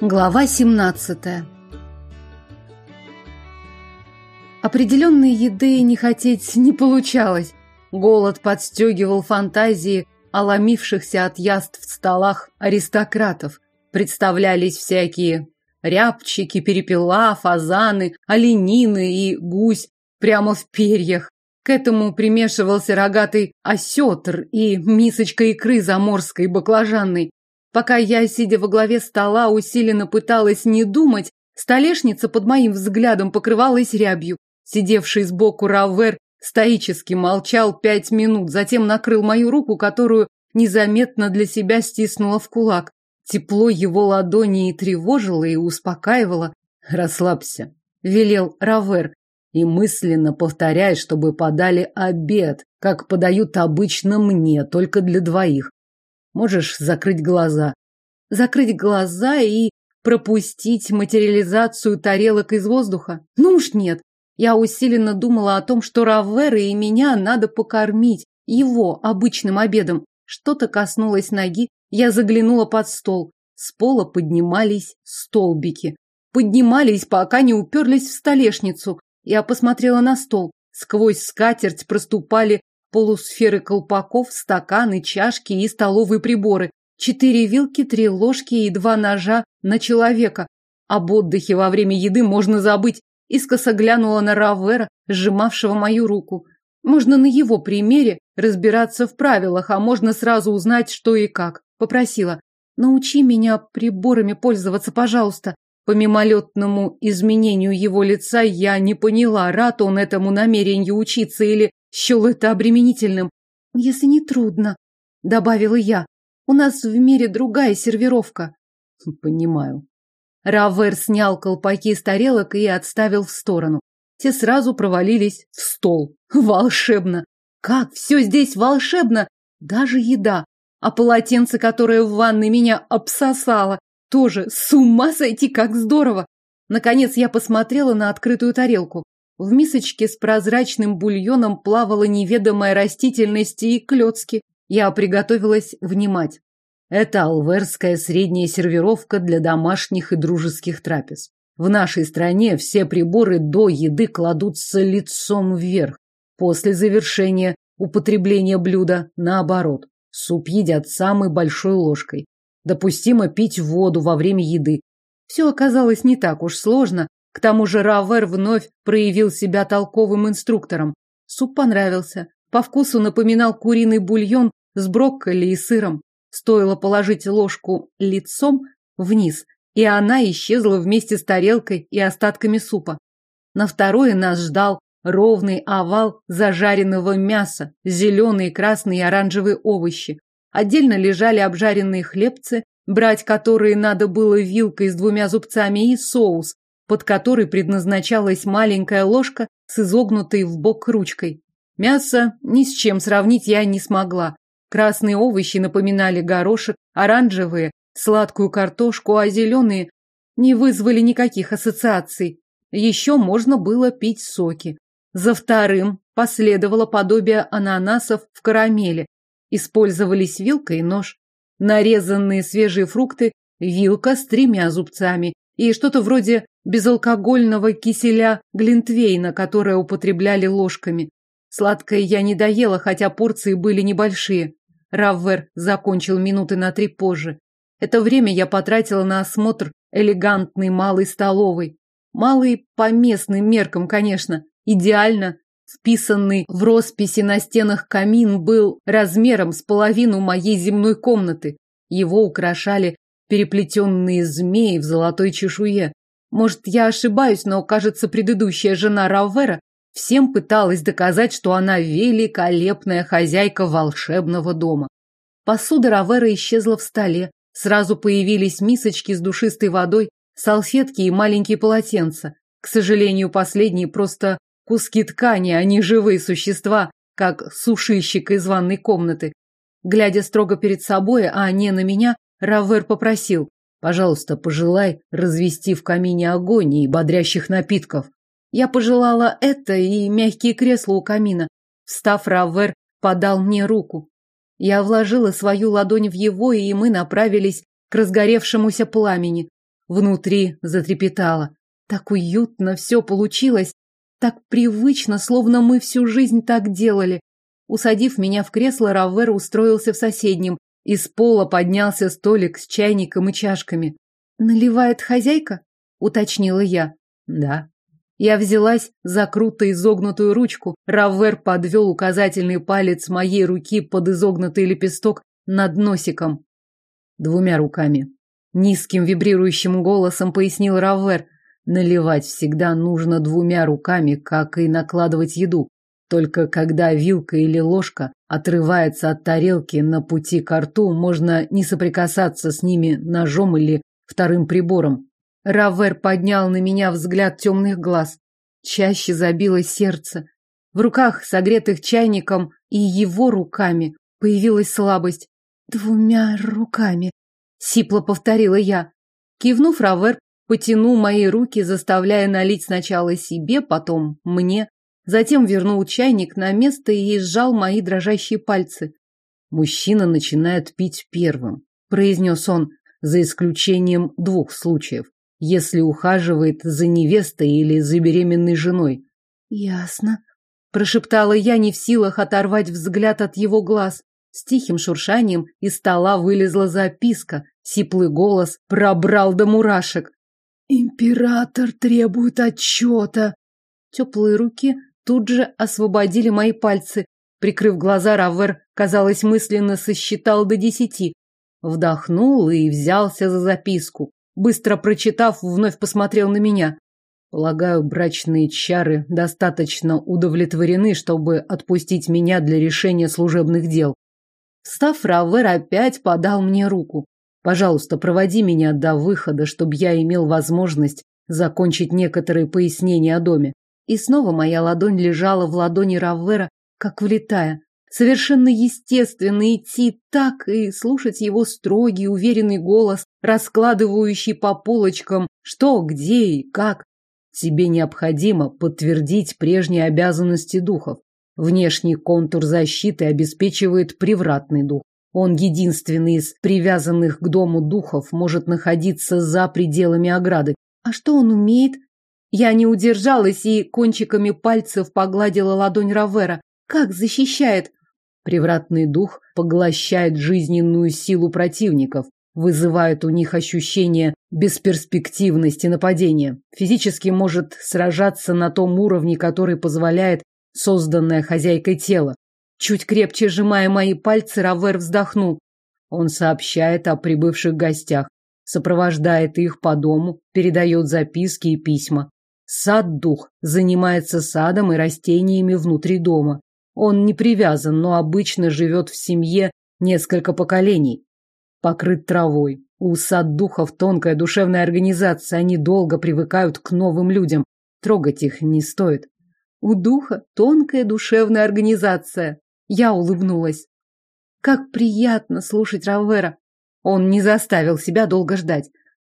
Глава 17 Определенной еды не хотеть не получалось. Голод подстегивал фантазии о от яств в столах аристократов. Представлялись всякие рябчики, перепела, фазаны, оленины и гусь прямо в перьях. К этому примешивался рогатый осетр и мисочка икры заморской баклажанной. Пока я, сидя во главе стола, усиленно пыталась не думать, столешница под моим взглядом покрывалась рябью. Сидевший сбоку Равер стоически молчал пять минут, затем накрыл мою руку, которую незаметно для себя стиснула в кулак. Тепло его ладони и тревожило, и успокаивало. «Расслабься», — велел Равер и мысленно повторяй, чтобы подали обед, как подают обычно мне, только для двоих. Можешь закрыть глаза. Закрыть глаза и пропустить материализацию тарелок из воздуха? Ну уж нет. Я усиленно думала о том, что Равера и меня надо покормить его обычным обедом. Что-то коснулось ноги, я заглянула под стол. С пола поднимались столбики. Поднимались, пока не уперлись в столешницу. Я посмотрела на стол. Сквозь скатерть проступали полусферы колпаков, стаканы, чашки и столовые приборы. Четыре вилки, три ложки и два ножа на человека. Об отдыхе во время еды можно забыть. Искоса глянула на Равера, сжимавшего мою руку. Можно на его примере разбираться в правилах, а можно сразу узнать, что и как. Попросила. Научи меня приборами пользоваться, пожалуйста. По мимолетному изменению его лица я не поняла, рад он этому намерению учиться или счел это обременительным. Если не трудно, добавила я. У нас в мире другая сервировка. Понимаю. Равер снял колпаки с тарелок и отставил в сторону. Те сразу провалились в стол. Волшебно! Как все здесь волшебно! Даже еда. А полотенце, которое в ванной меня обсосало, тоже с ума сойти, как здорово! Наконец я посмотрела на открытую тарелку. В мисочке с прозрачным бульоном плавала неведомая растительность и клетки. Я приготовилась внимать. Это алверская средняя сервировка для домашних и дружеских трапез. В нашей стране все приборы до еды кладутся лицом вверх. После завершения употребления блюда, наоборот, суп едят самой большой ложкой. Допустимо пить воду во время еды. Все оказалось не так уж сложно. К тому же Равер вновь проявил себя толковым инструктором. Суп понравился. По вкусу напоминал куриный бульон с брокколи и сыром. Стоило положить ложку лицом вниз, и она исчезла вместе с тарелкой и остатками супа. На второе нас ждал ровный овал зажаренного мяса, зеленые, красные и оранжевые овощи. Отдельно лежали обжаренные хлебцы, брать которые надо было вилкой с двумя зубцами и соус, под который предназначалась маленькая ложка с изогнутой в бок ручкой. Мясо ни с чем сравнить я не смогла. Красные овощи напоминали горошек, оранжевые – сладкую картошку, а зеленые не вызвали никаких ассоциаций. Еще можно было пить соки. За вторым последовало подобие ананасов в карамели, Использовались вилка и нож. Нарезанные свежие фрукты, вилка с тремя зубцами и что-то вроде безалкогольного киселя глинтвейна, которое употребляли ложками. Сладкое я не доела, хотя порции были небольшие. Раввер закончил минуты на три позже. Это время я потратила на осмотр элегантной малой столовой. Малый по местным меркам, конечно. Идеально Вписанный в росписи на стенах камин был размером с половину моей земной комнаты. Его украшали переплетенные змеи в золотой чешуе. Может, я ошибаюсь, но, кажется, предыдущая жена Раввера всем пыталась доказать, что она великолепная хозяйка волшебного дома. Посуда Равера исчезла в столе. Сразу появились мисочки с душистой водой, салфетки и маленькие полотенца. К сожалению, последние просто Куски ткани, а не живые существа, как сушильщик из ванной комнаты. Глядя строго перед собой, а не на меня, Равер попросил, пожалуйста, пожелай развести в камине огонь и бодрящих напитков. Я пожелала это и мягкие кресла у камина. Встав, Равер подал мне руку. Я вложила свою ладонь в его, и мы направились к разгоревшемуся пламени. Внутри затрепетало. Так уютно все получилось, так привычно, словно мы всю жизнь так делали. Усадив меня в кресло, Раввер устроился в соседнем. Из пола поднялся столик с чайником и чашками. «Наливает хозяйка?» — уточнила я. «Да». Я взялась за круто изогнутую ручку. Раввер подвел указательный палец моей руки под изогнутый лепесток над носиком. Двумя руками. Низким вибрирующим голосом пояснил Раввер. Наливать всегда нужно двумя руками, как и накладывать еду. Только когда вилка или ложка отрывается от тарелки на пути к рту, можно не соприкасаться с ними ножом или вторым прибором. Равер поднял на меня взгляд темных глаз. Чаще забилось сердце. В руках, согретых чайником и его руками, появилась слабость. «Двумя руками», — сипло повторила я. Кивнув, Равер потянул мои руки, заставляя налить сначала себе, потом мне. Затем вернул чайник на место и сжал мои дрожащие пальцы. Мужчина начинает пить первым, произнес он, за исключением двух случаев, если ухаживает за невестой или за беременной женой. Ясно, прошептала я, не в силах оторвать взгляд от его глаз. С тихим шуршанием из стола вылезла записка, сиплый голос пробрал до мурашек. «Император требует отчета!» Теплые руки тут же освободили мои пальцы. Прикрыв глаза, Равер, казалось, мысленно сосчитал до десяти. Вдохнул и взялся за записку. Быстро прочитав, вновь посмотрел на меня. Полагаю, брачные чары достаточно удовлетворены, чтобы отпустить меня для решения служебных дел. Встав, Равер опять подал мне руку. Пожалуйста, проводи меня до выхода, чтобы я имел возможность закончить некоторые пояснения о доме. И снова моя ладонь лежала в ладони Раввера, как влетая. Совершенно естественно идти так и слушать его строгий, уверенный голос, раскладывающий по полочкам, что, где и как. Тебе необходимо подтвердить прежние обязанности духов. Внешний контур защиты обеспечивает привратный дух. Он единственный из привязанных к дому духов может находиться за пределами ограды. А что он умеет? Я не удержалась и кончиками пальцев погладила ладонь Равера. Как защищает? Привратный дух поглощает жизненную силу противников, вызывает у них ощущение бесперспективности нападения. Физически может сражаться на том уровне, который позволяет созданное хозяйкой тело. Чуть крепче сжимая мои пальцы, Равер вздохнул. Он сообщает о прибывших гостях, сопровождает их по дому, передает записки и письма. Сад-дух занимается садом и растениями внутри дома. Он не привязан, но обычно живет в семье несколько поколений. Покрыт травой. У сад-духов тонкая душевная организация, они долго привыкают к новым людям. Трогать их не стоит. У духа тонкая душевная организация. Я улыбнулась. Как приятно слушать Равера. Он не заставил себя долго ждать.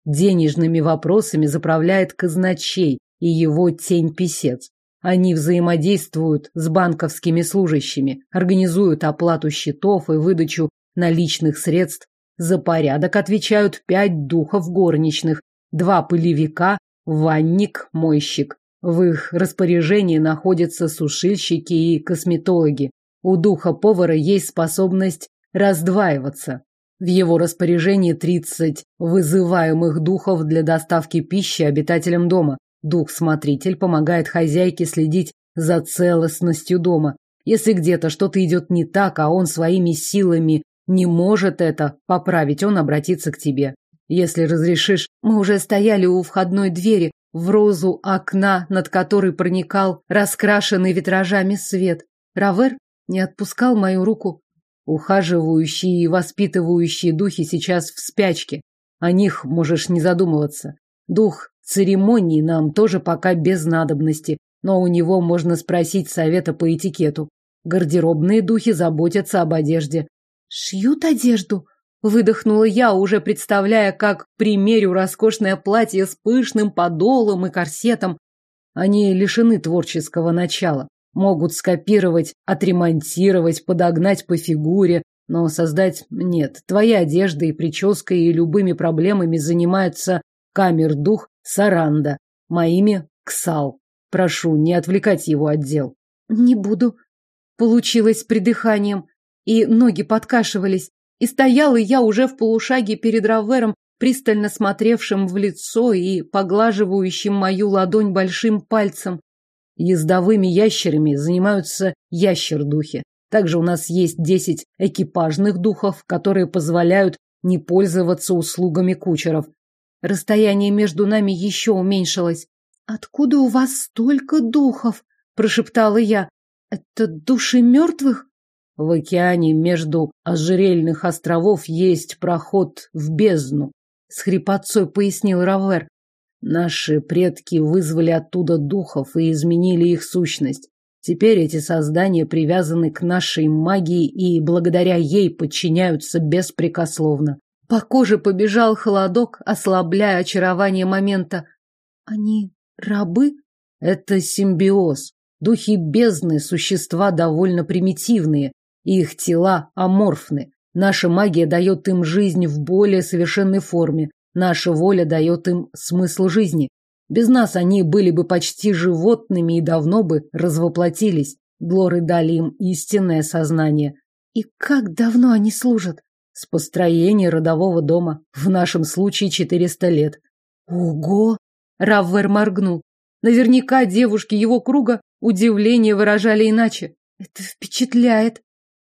Денежными вопросами заправляет казначей и его тень-писец. Они взаимодействуют с банковскими служащими, организуют оплату счетов и выдачу наличных средств. За порядок отвечают пять духов горничных, два пылевика, ванник, мойщик. В их распоряжении находятся сушильщики и косметологи. У духа повара есть способность раздваиваться. В его распоряжении 30 вызываемых духов для доставки пищи обитателям дома. Дух-смотритель помогает хозяйке следить за целостностью дома. Если где-то что-то идет не так, а он своими силами не может это поправить, он обратится к тебе. Если разрешишь, мы уже стояли у входной двери, в розу окна, над которой проникал раскрашенный витражами свет. Равер не отпускал мою руку. Ухаживающие и воспитывающие духи сейчас в спячке. О них можешь не задумываться. Дух церемонии нам тоже пока без надобности, но у него можно спросить совета по этикету. Гардеробные духи заботятся об одежде. Шьют одежду? Выдохнула я, уже представляя, как примерю роскошное платье с пышным подолом и корсетом. Они лишены творческого начала. Могут скопировать, отремонтировать, подогнать по фигуре, но создать нет. Твоя одежда и прическа и любыми проблемами занимаются камер-дух Саранда, моими Ксал. Прошу, не отвлекать его от дел. Не буду. Получилось с придыханием, и ноги подкашивались. И стояла я уже в полушаге перед Равером, пристально смотревшим в лицо и поглаживающим мою ладонь большим пальцем. Ездовыми ящерами занимаются ящер-духи. Также у нас есть десять экипажных духов, которые позволяют не пользоваться услугами кучеров. Расстояние между нами еще уменьшилось. «Откуда у вас столько духов?» – прошептала я. «Это души мертвых?» В океане между ожерельных островов есть проход в бездну, с хрипотцой пояснил Равер. Наши предки вызвали оттуда духов и изменили их сущность. Теперь эти создания привязаны к нашей магии и благодаря ей подчиняются беспрекословно. По коже побежал холодок, ослабляя очарование момента. Они рабы? Это симбиоз. Духи бездны – существа довольно примитивные, их тела аморфны. Наша магия дает им жизнь в более совершенной форме. Наша воля дает им смысл жизни. Без нас они были бы почти животными и давно бы развоплотились. Глоры дали им истинное сознание. И как давно они служат? С построения родового дома. В нашем случае 400 лет. Ого! Раввер моргнул. Наверняка девушки его круга удивление выражали иначе. Это впечатляет.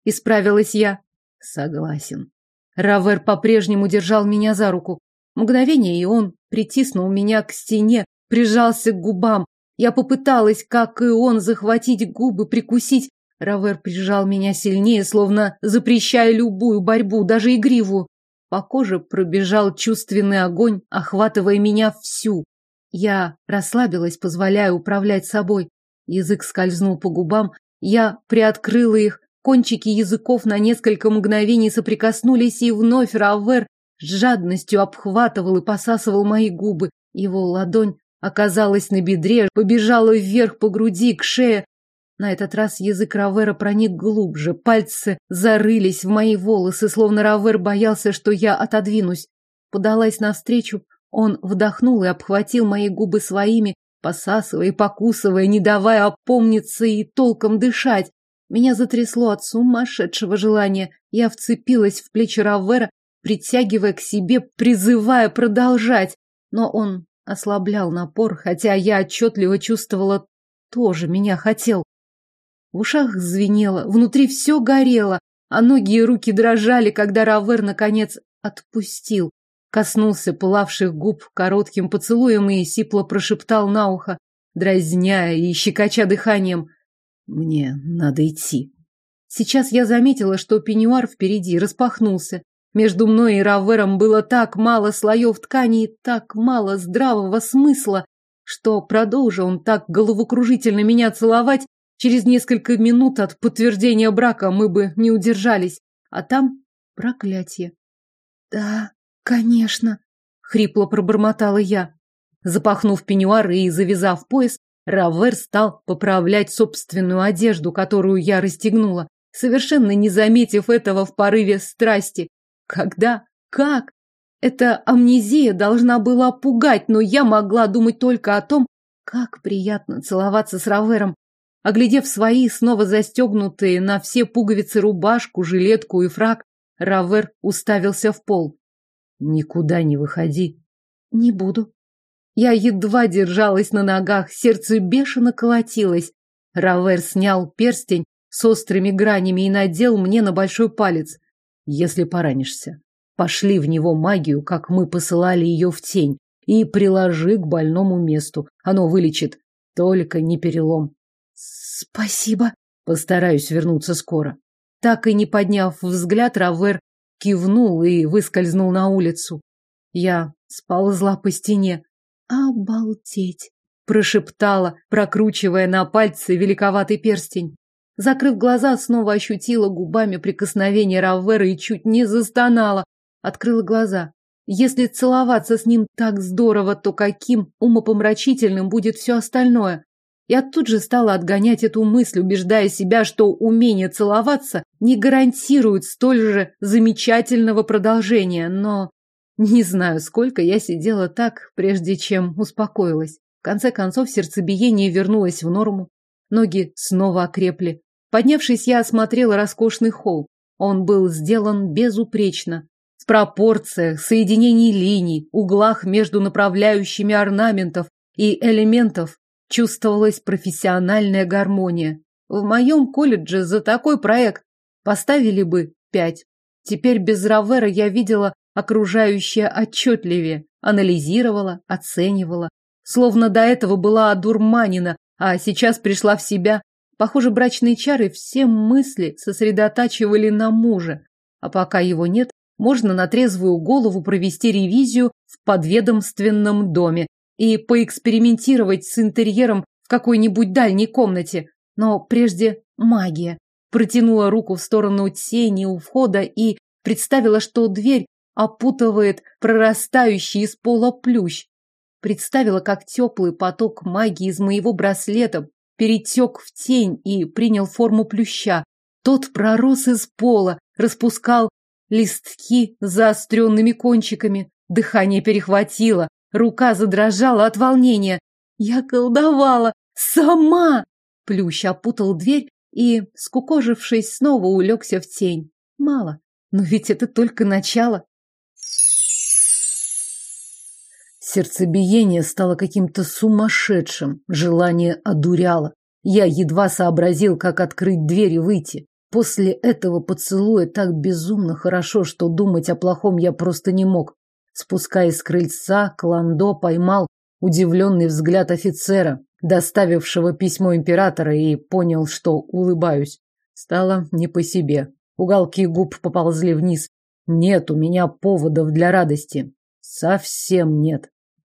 Исправилась я. Согласен. Равер по-прежнему держал меня за руку. Мгновение, и он притиснул меня к стене, прижался к губам. Я попыталась, как и он, захватить губы, прикусить. Равер прижал меня сильнее, словно запрещая любую борьбу, даже игривую. По коже пробежал чувственный огонь, охватывая меня всю. Я расслабилась, позволяя управлять собой. Язык скользнул по губам, я приоткрыла их, Кончики языков на несколько мгновений соприкоснулись, и вновь Равер с жадностью обхватывал и посасывал мои губы. Его ладонь оказалась на бедре, побежала вверх по груди, к шее. На этот раз язык Равера проник глубже, пальцы зарылись в мои волосы, словно Равер боялся, что я отодвинусь. Подалась навстречу, он вдохнул и обхватил мои губы своими, посасывая и покусывая, не давая опомниться и толком дышать. Меня затрясло от сумасшедшего желания. Я вцепилась в плечи Равера, притягивая к себе, призывая продолжать. Но он ослаблял напор, хотя я отчетливо чувствовала, тоже меня хотел. В ушах звенело, внутри все горело, а ноги и руки дрожали, когда Равер, наконец, отпустил. Коснулся пылавших губ коротким поцелуем и сипло прошептал на ухо, дразняя и щекоча дыханием — мне надо идти. Сейчас я заметила, что пеньюар впереди распахнулся. Между мной и Равером было так мало слоев ткани и так мало здравого смысла, что, продолжил он так головокружительно меня целовать, через несколько минут от подтверждения брака мы бы не удержались. А там проклятие. Да, конечно, хрипло пробормотала я. Запахнув пеньюар и завязав пояс, Равер стал поправлять собственную одежду, которую я расстегнула, совершенно не заметив этого в порыве страсти. Когда? Как? Эта амнезия должна была пугать, но я могла думать только о том, как приятно целоваться с Равером. Оглядев свои, снова застегнутые на все пуговицы рубашку, жилетку и фраг, Равер уставился в пол. «Никуда не выходи». «Не буду», я едва держалась на ногах, сердце бешено колотилось. Равер снял перстень с острыми гранями и надел мне на большой палец. Если поранишься, пошли в него магию, как мы посылали ее в тень, и приложи к больному месту. Оно вылечит. Только не перелом. Спасибо. Постараюсь вернуться скоро. Так и не подняв взгляд, Равер кивнул и выскользнул на улицу. Я сползла по стене. «Обалдеть!» – прошептала, прокручивая на пальце великоватый перстень. Закрыв глаза, снова ощутила губами прикосновение Раввера и чуть не застонала. Открыла глаза. Если целоваться с ним так здорово, то каким умопомрачительным будет все остальное? Я тут же стала отгонять эту мысль, убеждая себя, что умение целоваться не гарантирует столь же замечательного продолжения, но Не знаю, сколько я сидела так, прежде чем успокоилась. В конце концов, сердцебиение вернулось в норму. Ноги снова окрепли. Поднявшись, я осмотрела роскошный холл. Он был сделан безупречно. В пропорциях, соединении линий, углах между направляющими орнаментов и элементов чувствовалась профессиональная гармония. В моем колледже за такой проект поставили бы пять. Теперь без Равера я видела окружающее отчетливее, анализировала, оценивала. Словно до этого была одурманена, а сейчас пришла в себя. Похоже, брачные чары все мысли сосредотачивали на муже. А пока его нет, можно на трезвую голову провести ревизию в подведомственном доме и поэкспериментировать с интерьером в какой-нибудь дальней комнате. Но прежде магия. Протянула руку в сторону тени у входа и представила, что дверь опутывает прорастающий из пола плющ. Представила, как теплый поток магии из моего браслета перетек в тень и принял форму плюща. Тот пророс из пола, распускал листки заостренными кончиками. Дыхание перехватило, рука задрожала от волнения. Я колдовала сама! Плющ опутал дверь и, скукожившись, снова улегся в тень. Мало, но ведь это только начало. Сердцебиение стало каким-то сумасшедшим, желание одуряло. Я едва сообразил, как открыть дверь и выйти. После этого поцелуя так безумно хорошо, что думать о плохом я просто не мог. Спускаясь с крыльца, Кландо поймал удивленный взгляд офицера, доставившего письмо императора, и понял, что улыбаюсь. Стало не по себе. Уголки губ поползли вниз. Нет у меня поводов для радости. Совсем нет.